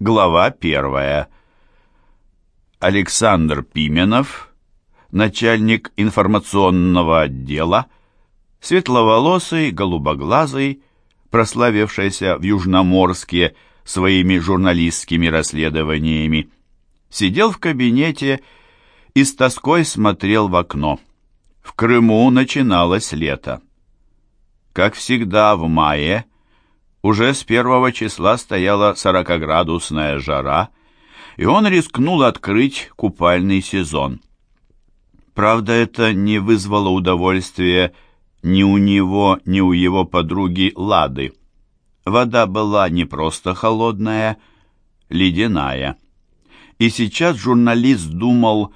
Глава первая. Александр Пименов, начальник информационного отдела, светловолосый, голубоглазый, прославившийся в Южноморске своими журналистскими расследованиями, сидел в кабинете и с тоской смотрел в окно. В Крыму начиналось лето. Как всегда в мае, уже с первого числа стояла сорокоградусная жара, и он рискнул открыть купальный сезон. Правда, это не вызвало удовольствия ни у него, ни у его подруги Лады. Вода была не просто холодная, ледяная. И сейчас журналист думал,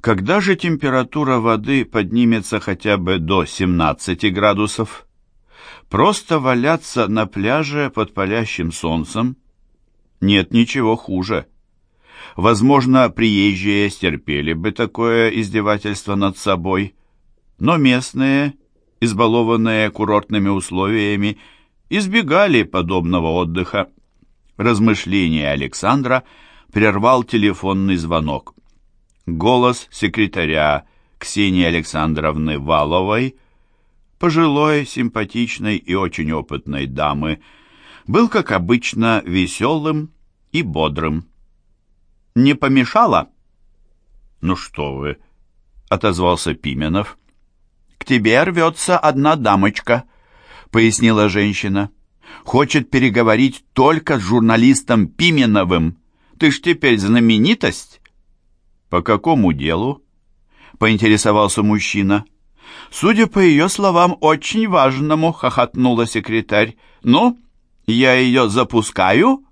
когда же температура воды поднимется хотя бы до 17 градусов. Просто валяться на пляже под палящим солнцем? Нет ничего хуже. Возможно, приезжие стерпели бы такое издевательство над собой, но местные, избалованные курортными условиями, избегали подобного отдыха. Размышления Александра прервал телефонный звонок. Голос секретаря Ксении Александровны Валовой – пожилой, симпатичной и очень опытной дамы, был, как обычно, веселым и бодрым. «Не помешало?» «Ну что вы!» — отозвался Пименов. «К тебе рвется одна дамочка», — пояснила женщина. «Хочет переговорить только с журналистом Пименовым. Ты ж теперь знаменитость». «По какому делу?» — поинтересовался мужчина. «Судя по ее словам, очень важному», — хохотнула секретарь. «Ну, я ее запускаю?»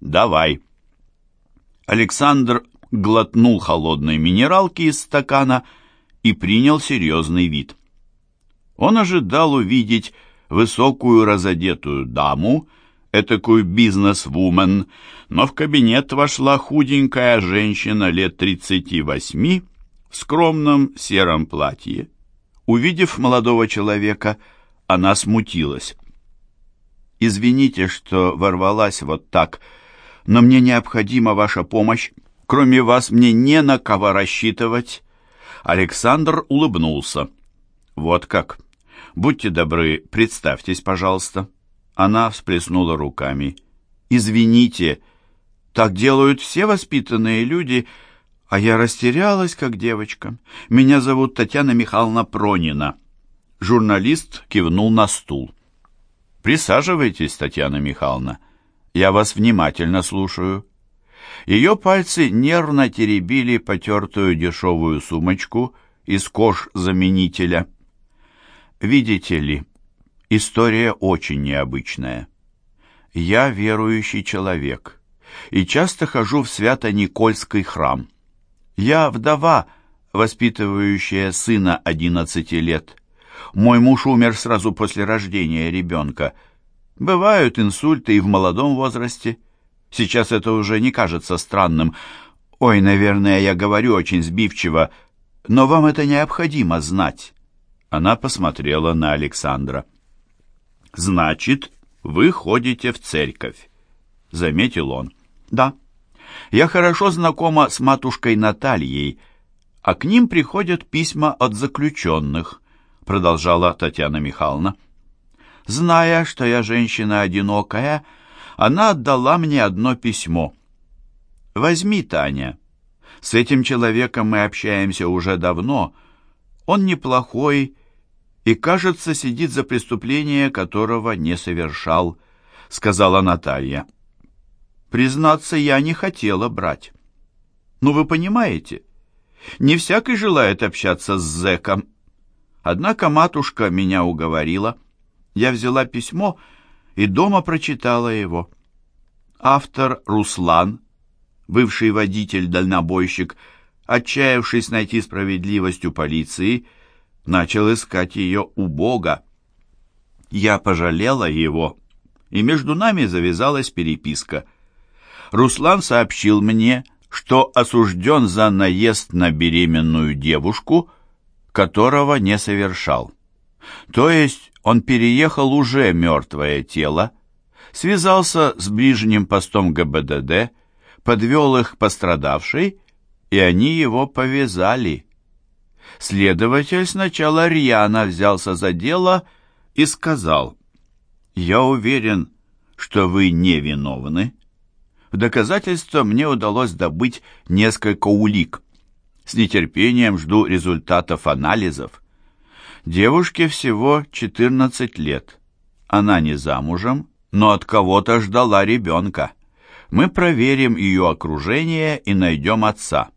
«Давай». Александр глотнул холодной минералки из стакана и принял серьезный вид. Он ожидал увидеть высокую разодетую даму, этакую бизнес-вумен, но в кабинет вошла худенькая женщина лет тридцати восьми в скромном сером платье. Увидев молодого человека, она смутилась. «Извините, что ворвалась вот так, но мне необходима ваша помощь. Кроме вас мне не на кого рассчитывать». Александр улыбнулся. «Вот как. Будьте добры, представьтесь, пожалуйста». Она всплеснула руками. «Извините, так делают все воспитанные люди», а я растерялась, как девочка. Меня зовут Татьяна Михайловна Пронина. Журналист кивнул на стул. Присаживайтесь, Татьяна Михайловна. Я вас внимательно слушаю. Ее пальцы нервно теребили потертую дешевую сумочку из кож-заменителя. Видите ли, история очень необычная. Я верующий человек и часто хожу в Свято-Никольский храм. Я вдова, воспитывающая сына одиннадцати лет. Мой муж умер сразу после рождения ребенка. Бывают инсульты и в молодом возрасте. Сейчас это уже не кажется странным. Ой, наверное, я говорю очень сбивчиво, но вам это необходимо знать. Она посмотрела на Александра. «Значит, вы ходите в церковь», — заметил он. «Да». Я хорошо знакома с матушкой Натальей, а к ним приходят письма от заключенных, продолжала Татьяна Михайловна. Зная, что я женщина одинокая, она отдала мне одно письмо. Возьми, Таня. С этим человеком мы общаемся уже давно. Он неплохой и, кажется, сидит за преступление, которого не совершал, сказала Наталья. Признаться, я не хотела брать. Ну, вы понимаете, не всякий желает общаться с зэком. Однако матушка меня уговорила. Я взяла письмо и дома прочитала его. Автор Руслан, бывший водитель-дальнобойщик, отчаявшись найти справедливость у полиции, начал искать ее у Бога. Я пожалела его, и между нами завязалась переписка — Руслан сообщил мне, что осужден за наезд на беременную девушку, которого не совершал. То есть он переехал уже мертвое тело, связался с ближним постом ГБДД, подвел их пострадавшей, и они его повязали. Следователь сначала рьяно взялся за дело и сказал, «Я уверен, что вы невиновны. В доказательство мне удалось добыть несколько улик. С нетерпением жду результатов анализов. Девушке всего 14 лет. Она не замужем, но от кого-то ждала ребенка. Мы проверим ее окружение и найдем отца.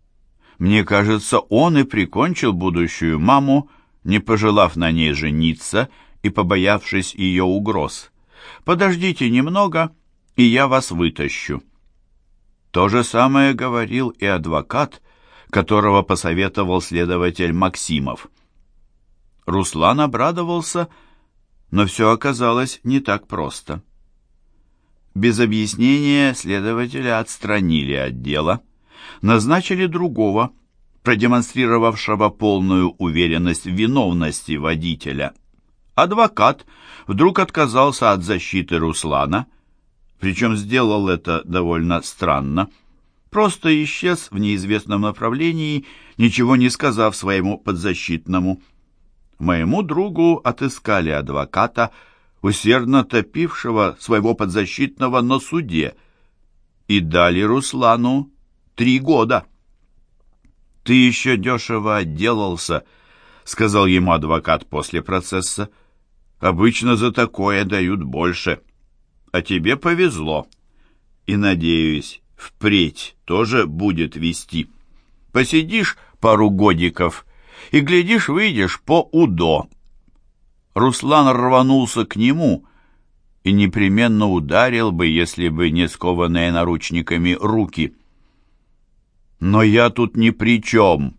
Мне кажется, он и прикончил будущую маму, не пожелав на ней жениться и побоявшись ее угроз. Подождите немного, и я вас вытащу. То же самое говорил и адвокат, которого посоветовал следователь Максимов. Руслан обрадовался, но все оказалось не так просто. Без объяснения следователя отстранили от дела, назначили другого, продемонстрировавшего полную уверенность в виновности водителя. Адвокат вдруг отказался от защиты Руслана, причем сделал это довольно странно, просто исчез в неизвестном направлении, ничего не сказав своему подзащитному. Моему другу отыскали адвоката, усердно топившего своего подзащитного на суде, и дали Руслану три года. «Ты еще дешево отделался», — сказал ему адвокат после процесса. «Обычно за такое дают больше. А тебе повезло. И, надеюсь, впредь тоже будет вести. Посидишь пару годиков и, глядишь, выйдешь по УДО». Руслан рванулся к нему и непременно ударил бы, если бы не скованные наручниками руки. Но я тут ни при чем.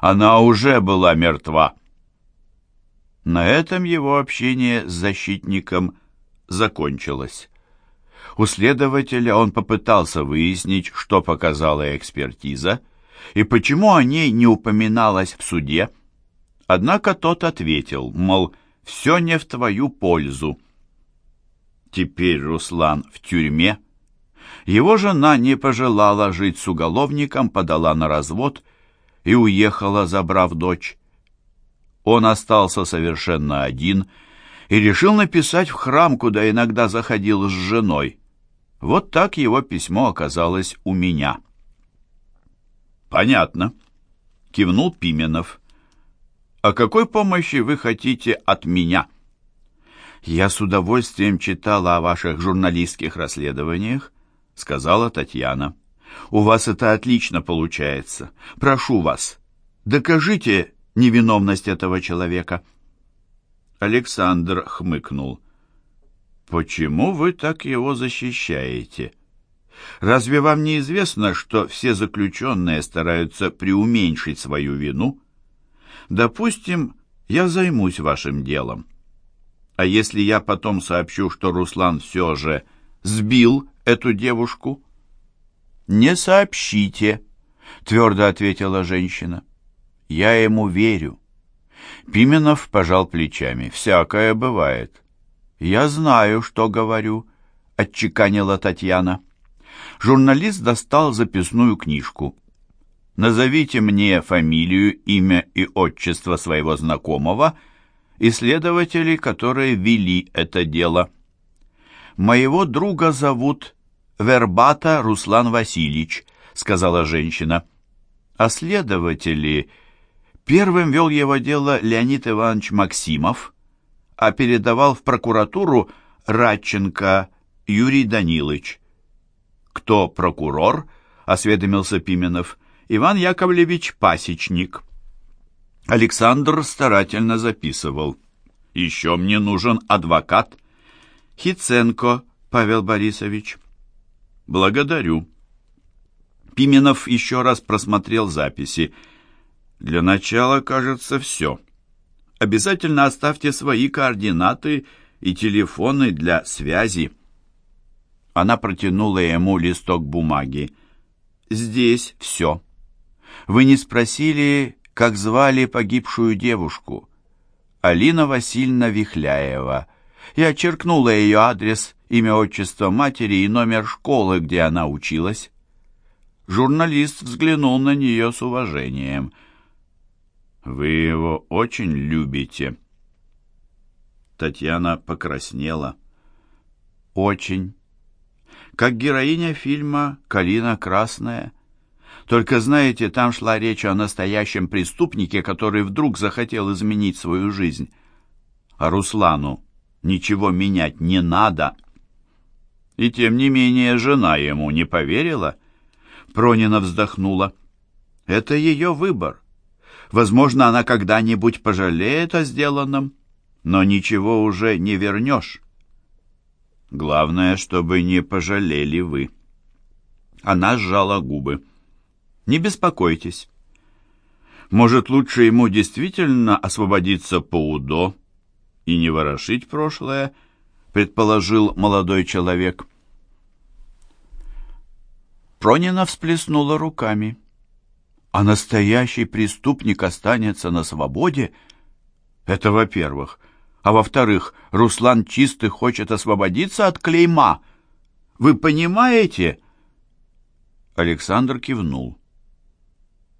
Она уже была мертва. На этом его общение с защитником закончилось. У следователя он попытался выяснить, что показала экспертиза и почему о ней не упоминалось в суде. Однако тот ответил, мол, все не в твою пользу. Теперь Руслан в тюрьме, его жена не пожелала жить с уголовником, подала на развод и уехала, забрав дочь. Он остался совершенно один и решил написать в храм, куда иногда заходил с женой. Вот так его письмо оказалось у меня. «Понятно», — кивнул Пименов. «О какой помощи вы хотите от меня?» «Я с удовольствием читала о ваших журналистских расследованиях сказала Татьяна. «У вас это отлично получается. Прошу вас, докажите невиновность этого человека». Александр хмыкнул. «Почему вы так его защищаете? Разве вам не известно, что все заключенные стараются преуменьшить свою вину? Допустим, я займусь вашим делом. А если я потом сообщу, что Руслан все же сбил эту девушку?» «Не сообщите», — твердо ответила женщина. «Я ему верю». Пименов пожал плечами. «Всякое бывает». «Я знаю, что говорю», — отчеканила Татьяна. Журналист достал записную книжку. «Назовите мне фамилию, имя и отчество своего знакомого и следователей, которые вели это дело». «Моего друга зовут Вербата Руслан Васильевич», — сказала женщина. А следователи... Первым вел его дело Леонид Иванович Максимов, а передавал в прокуратуру Радченко Юрий Данилович. «Кто прокурор?» — осведомился Пименов. «Иван Яковлевич Пасечник». Александр старательно записывал. «Еще мне нужен адвокат». «Хиценко Павел Борисович». «Благодарю». Пименов еще раз просмотрел записи. «Для начала, кажется, все. Обязательно оставьте свои координаты и телефоны для связи». Она протянула ему листок бумаги. «Здесь все. Вы не спросили, как звали погибшую девушку?» «Алина Васильевна Вихляева. Я черкнула ее адрес, имя, отчество матери и номер школы, где она училась. Журналист взглянул на нее с уважением. «Вы его очень любите?» Татьяна покраснела. «Очень. Как героиня фильма «Калина красная». Только, знаете, там шла речь о настоящем преступнике, который вдруг захотел изменить свою жизнь. А Руслану ничего менять не надо. И тем не менее жена ему не поверила. Пронина вздохнула. Это ее выбор. Возможно, она когда-нибудь пожалеет о сделанном, но ничего уже не вернешь. Главное, чтобы не пожалели вы. Она сжала губы. Не беспокойтесь. Может, лучше ему действительно освободиться по УДО и не ворошить прошлое, предположил молодой человек. Пронина всплеснула руками. А настоящий преступник останется на свободе? Это во-первых. А во-вторых, Руслан Чистый хочет освободиться от клейма. Вы понимаете? Александр кивнул.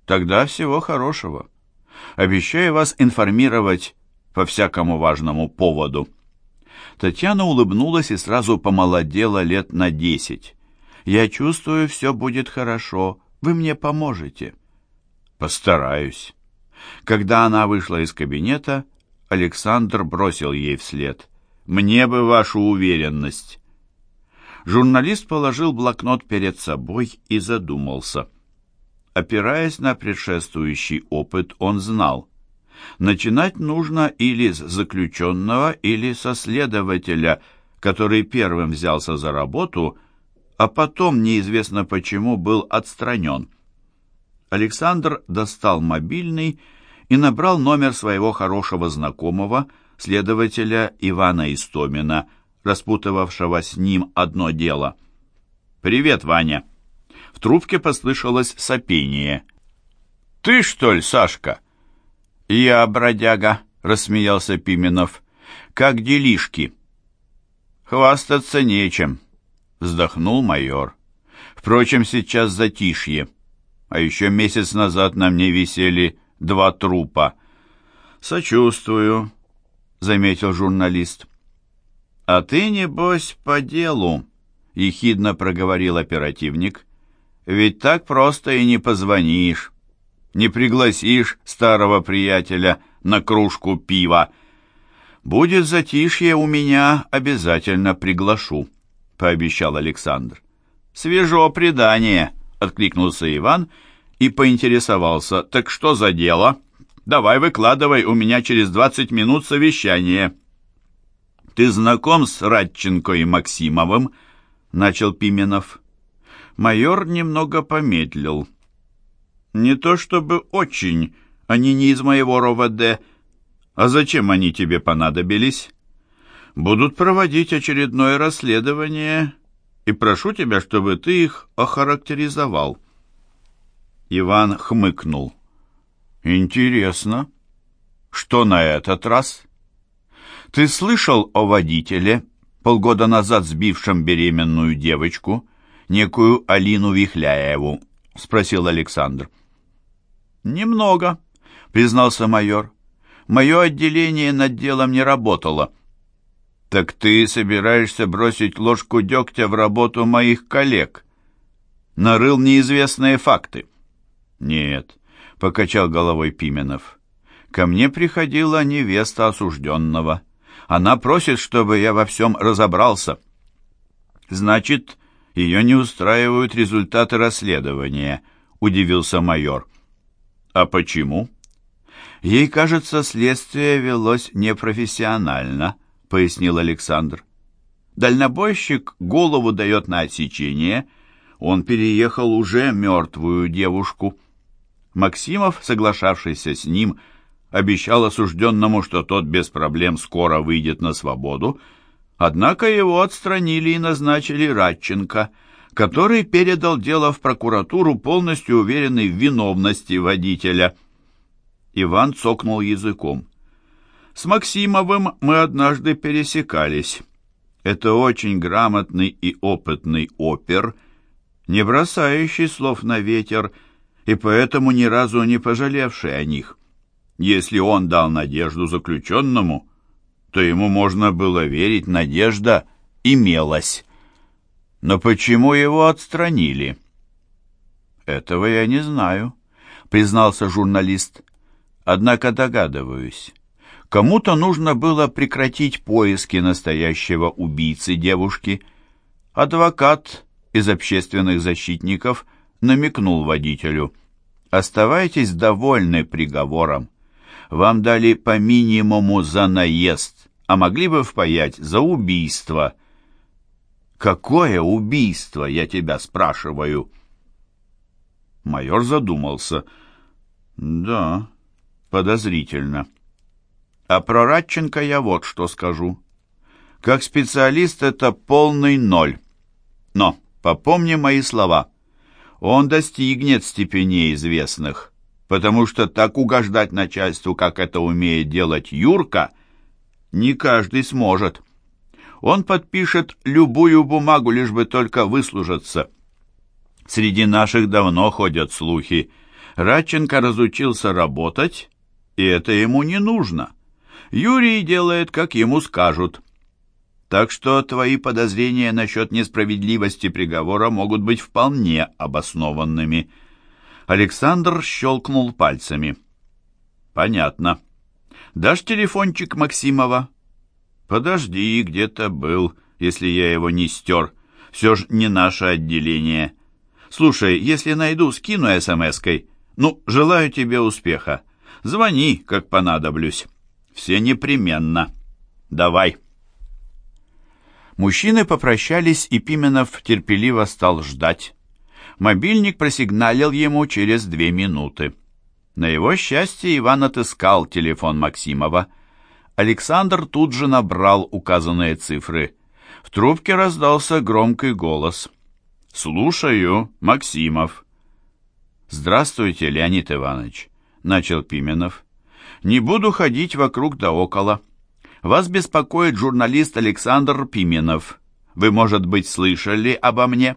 Тогда всего хорошего. Обещаю вас информировать по всякому важному поводу. Татьяна улыбнулась и сразу помолодела лет на десять. Я чувствую, все будет хорошо. Вы мне поможете. Постараюсь. Когда она вышла из кабинета, Александр бросил ей вслед. «Мне бы вашу уверенность». Журналист положил блокнот перед собой и задумался. Опираясь на предшествующий опыт, он знал. Начинать нужно или с заключенного, или со следователя, который первым взялся за работу, а потом, неизвестно почему, был отстранен. Александр достал мобильный и набрал номер своего хорошего знакомого, следователя Ивана Истомина, распутывавшего с ним одно дело. «Привет, Ваня!» В трубке послышалось сопение. «Ты, что ли, Сашка?» «Я, бродяга», — рассмеялся Пименов. «Как делишки?» «Хвастаться нечем», — вздохнул майор. «Впрочем, сейчас затишье. А еще месяц назад на мне висели два трупа. «Сочувствую», — заметил журналист. «А ты, небось, по делу», — ехидно проговорил оперативник. «Ведь так просто и не позвонишь, не пригласишь старого приятеля на кружку пива. Будет затишье у меня, обязательно приглашу», — пообещал Александр. «Свежо предание», — откликнулся Иван, — и поинтересовался, «Так что за дело? Давай выкладывай, у меня через двадцать минут совещание». «Ты знаком с Радченко и Максимовым?» — начал Пименов. Майор немного помедлил. «Не то чтобы очень, они не из моего РОВД. А зачем они тебе понадобились?» «Будут проводить очередное расследование, и прошу тебя, чтобы ты их охарактеризовал». Иван хмыкнул. «Интересно. Что на этот раз?» «Ты слышал о водителе, полгода назад сбившем беременную девочку, некую Алину Вихляеву?» — спросил Александр. «Немного», — признался майор. «Мое отделение над делом не работало». «Так ты собираешься бросить ложку дегтя в работу моих коллег?» «Нарыл неизвестные факты». «Нет», — покачал головой Пименов. «Ко мне приходила невеста осужденного. Она просит, чтобы я во всем разобрался». «Значит, ее не устраивают результаты расследования», — удивился майор. «А почему?» «Ей кажется, следствие велось непрофессионально», — пояснил Александр. «Дальнобойщик голову дает на отсечение. Он переехал уже мертвую девушку». Максимов, соглашавшийся с ним, обещал осужденному, что тот без проблем скоро выйдет на свободу, однако его отстранили и назначили Радченко, который передал дело в прокуратуру, полностью уверенный в виновности водителя. Иван цокнул языком. С Максимовым мы однажды пересекались. Это очень грамотный и опытный опер, не бросающий слов на ветер, и поэтому ни разу не пожалевший о них. Если он дал надежду заключенному, то ему можно было верить, надежда имелась. Но почему его отстранили? Этого я не знаю, признался журналист. Однако догадываюсь. Кому-то нужно было прекратить поиски настоящего убийцы девушки. Адвокат из общественных защитников намекнул водителю. «Оставайтесь довольны приговором. Вам дали по минимуму за наезд, а могли бы впаять за убийство». «Какое убийство, я тебя спрашиваю?» Майор задумался. «Да, подозрительно». А про Радченко я вот что скажу. Как специалист это полный ноль. Но попомни мои слова. Он достигнет степеней известных, потому что так угождать начальству, как это умеет делать Юрка, не каждый сможет. Он подпишет любую бумагу, лишь бы только выслужиться. Среди наших давно ходят слухи. Радченко разучился работать, и это ему не нужно. Юрий делает, как ему скажут. Так что твои подозрения насчет несправедливости приговора могут быть вполне обоснованными. Александр щелкнул пальцами. Понятно. Дашь телефончик Максимова? Подожди, где-то был, если я его не стер. Все ж не наше отделение. Слушай, если найду, скину смс-кой. Ну, желаю тебе успеха. Звони, как понадоблюсь. Все непременно. Давай. Мужчины попрощались, и Пименов терпеливо стал ждать. Мобильник просигналил ему через две минуты. На его счастье Иван отыскал телефон Максимова. Александр тут же набрал указанные цифры. В трубке раздался громкий голос. «Слушаю, Максимов». «Здравствуйте, Леонид Иванович», — начал Пименов. Не буду ходить вокруг да около. Вас беспокоит журналист Александр Пименов. Вы, может быть, слышали обо мне?»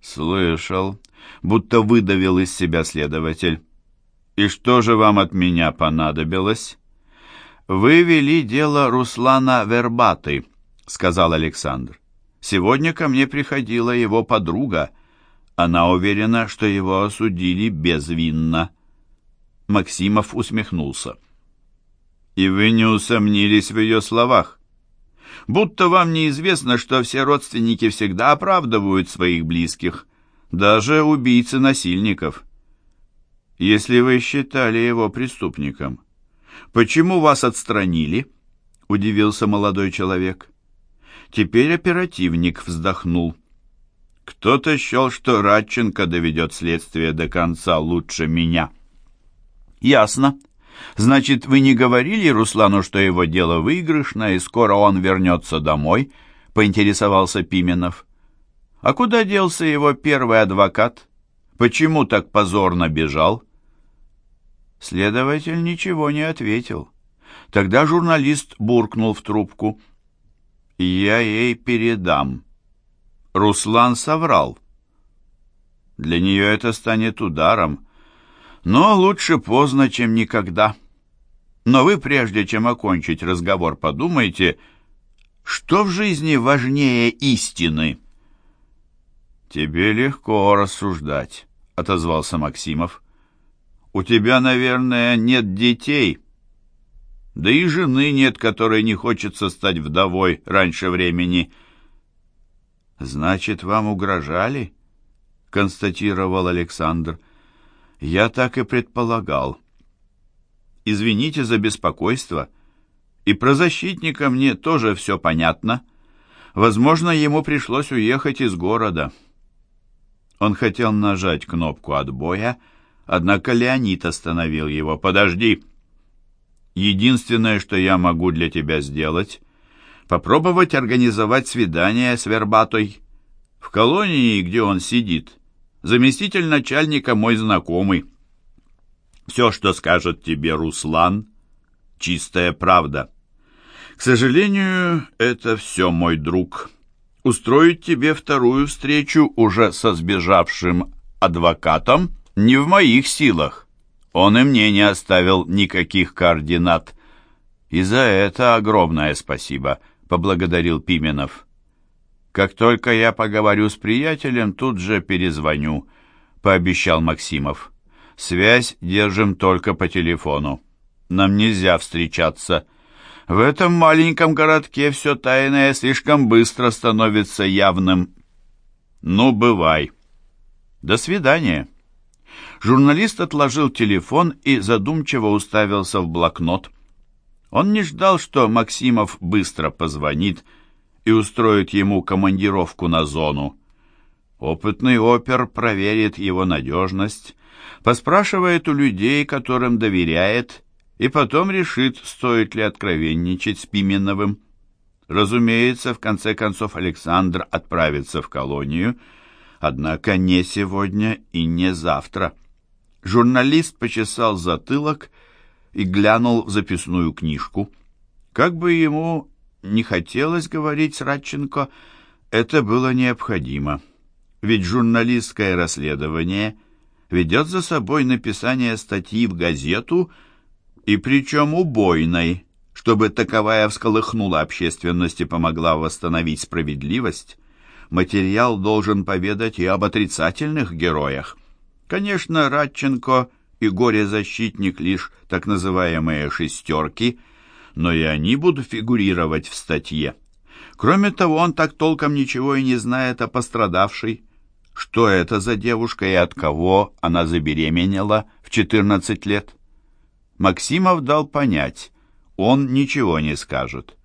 «Слышал», будто выдавил из себя следователь. «И что же вам от меня понадобилось?» «Вы вели дело Руслана Вербаты», — сказал Александр. «Сегодня ко мне приходила его подруга. Она уверена, что его осудили безвинно». Максимов усмехнулся. «И вы не усомнились в ее словах? Будто вам неизвестно, что все родственники всегда оправдывают своих близких, даже убийцы насильников. Если вы считали его преступником, почему вас отстранили?» — удивился молодой человек. Теперь оперативник вздохнул. «Кто-то счел, что Радченко доведет следствие до конца лучше меня». «Ясно. Значит, вы не говорили Руслану, что его дело выигрышное, и скоро он вернется домой?» — поинтересовался Пименов. «А куда делся его первый адвокат? Почему так позорно бежал?» Следователь ничего не ответил. Тогда журналист буркнул в трубку. «Я ей передам». Руслан соврал. Для нее это станет ударом, но лучше поздно, чем никогда. Но вы, прежде чем окончить разговор, подумайте, что в жизни важнее истины? «Тебе легко рассуждать», — отозвался Максимов. «У тебя, наверное, нет детей. Да и жены нет, которой не хочется стать вдовой раньше времени». «Значит, вам угрожали?» — констатировал Александр. Я так и предполагал. Извините за беспокойство. И про защитника мне тоже все понятно. Возможно, ему пришлось уехать из города. Он хотел нажать кнопку отбоя, однако Леонид остановил его. «Подожди! Единственное, что я могу для тебя сделать, попробовать организовать свидание с Вербатой. В колонии, где он сидит, заместитель начальника мой знакомый. Все, что скажет тебе Руслан, чистая правда. К сожалению, это все, мой друг. Устроить тебе вторую встречу уже со сбежавшим адвокатом не в моих силах. Он и мне не оставил никаких координат. И за это огромное спасибо, поблагодарил Пименов. Как только я поговорю с приятелем, тут же перезвоню, пообещал Максимов. Связь держим только по телефону. Нам нельзя встречаться. В этом маленьком городке все тайное слишком быстро становится явным. Ну, бывай. До свидания. Журналист отложил телефон и задумчиво уставился в блокнот. Он не ждал, что Максимов быстро позвонит и устроит ему командировку на зону. Опытный опер проверит его надежность, поспрашивает у людей, которым доверяет, и потом решит, стоит ли откровенничать с Пименовым. Разумеется, в конце концов Александр отправится в колонию, однако не сегодня и не завтра. Журналист почесал затылок и глянул в записную книжку. Как бы ему не хотелось говорить с Радченко, это было необходимо. Ведь журналистское расследование ведет за собой написание статьи в газету, и причем убойной, чтобы таковая всколыхнула общественность и помогла восстановить справедливость. Материал должен поведать и об отрицательных героях. Конечно, Радченко и горе-защитник лишь так называемые «шестерки», но и они будут фигурировать в статье. Кроме того, он так толком ничего и не знает о пострадавшей. Что это за девушка и от кого она забеременела в 14 лет? Максимов дал понять, он ничего не скажет.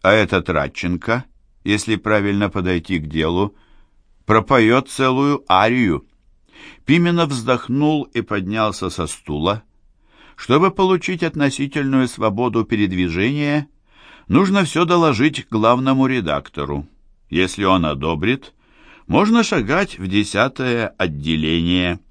А этот Радченко, если правильно подойти к делу, пропоет целую арию. Пименов вздохнул и поднялся со стула. Чтобы получить относительную свободу передвижения, нужно все доложить главному редактору. Если он одобрит, можно шагать в десятое отделение –